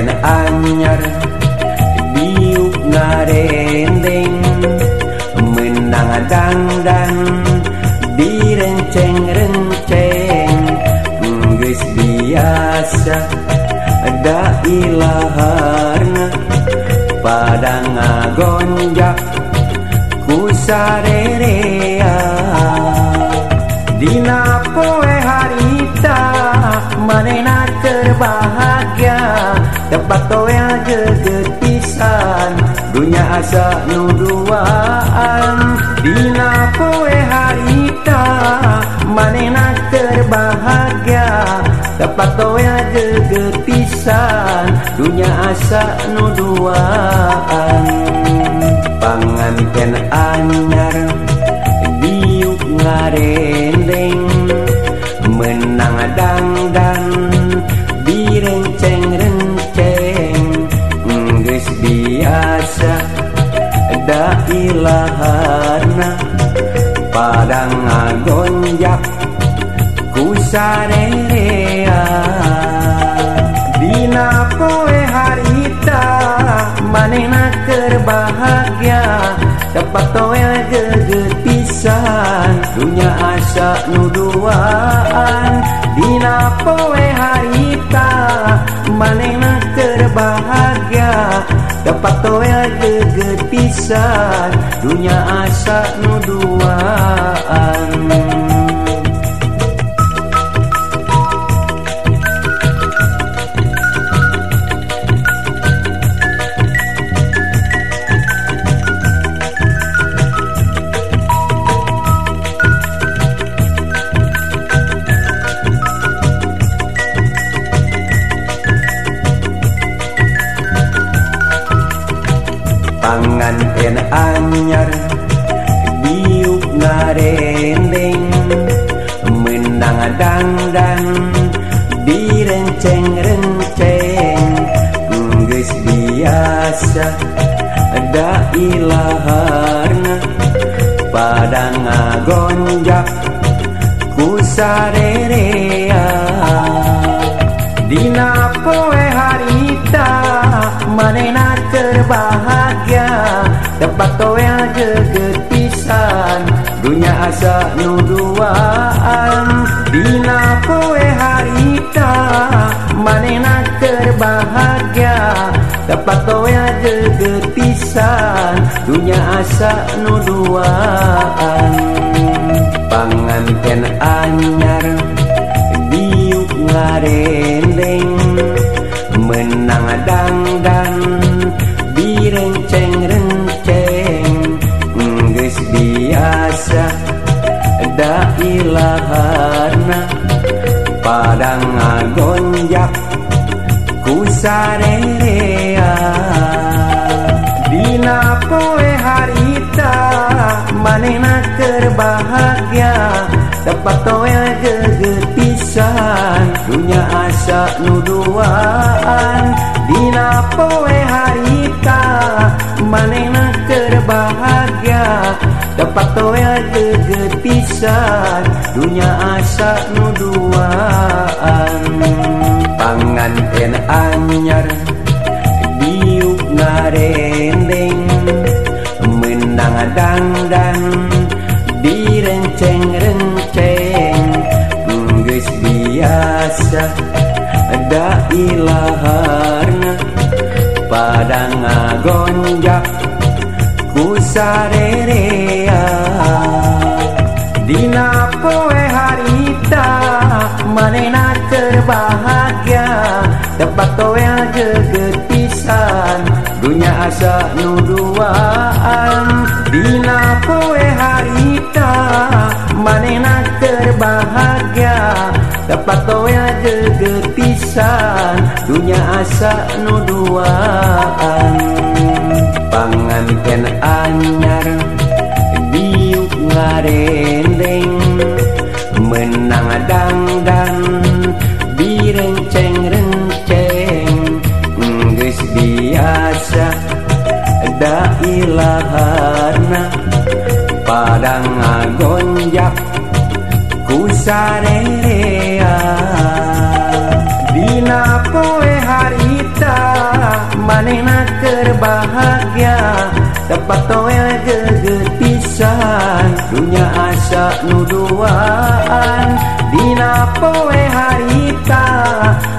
en anyar biuk ngarendeng menang adang direnceng renceng ngis biasa ada ilaharna padang agonjak ku sarerea dina poe harita manena terbahagia tepat toya gegetisan dunia asa nuduaan dina poe harita manena terbahagia. Tepat toya gegetisan dunia asa nuduaan panganten anyar diuk ngarendeng da ilaharna padang ngagonjak ku sarerea dina poe harita manena kerbahagia tepat toe gegetisan dunia asa nuduaan dina poe harita tepat toe gegetisan dunia asa nuduaan panganten anyar diuk ngarendeng menang dangdan direnceng-renceng. Geus biasa da ilaharna padang ngagonjak ku sarerea. Dina poe terbahagia tempat toya gegetisan dunia asa nuduaan dina poe harita manena terbahagia? Tempat toya gegetisan dunia asa nuduaan panganten anyar diuk ngarendeng. Menang dangdan direnceng-renceng geus biasa. Da ilaharna padang ngagonjak ku sarerea. Dina poe harita manena terbahagia. Tepat toe gegetisan dunia asa nuduaan dina poe tepat toe gegetisan dunia asa nuduaan panganten anyar diuk ngarendeng menang dangdan direnceng-renceng. Geus biasa da ilaharna padang ngagonjak ku sarerea dina poe harita manena terbahagia tepat toe gegetisan dunia asa nuduaan dina poe harita manena terbahagia tepat toe gegetisan dunia asa nuduaan panganten anyar ngarendeng menang dangdan direnceng-renceng geus biasa da ilaharna padang ngagonjak ku sarerea. Dina poe harita manena terbahagia. Tepat toe pisan dunya asa nuduaan Dina poe harita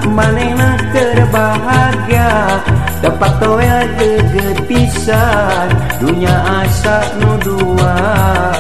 manehna terbahagia? Dapat toel geget pisan dunya asa nuduaan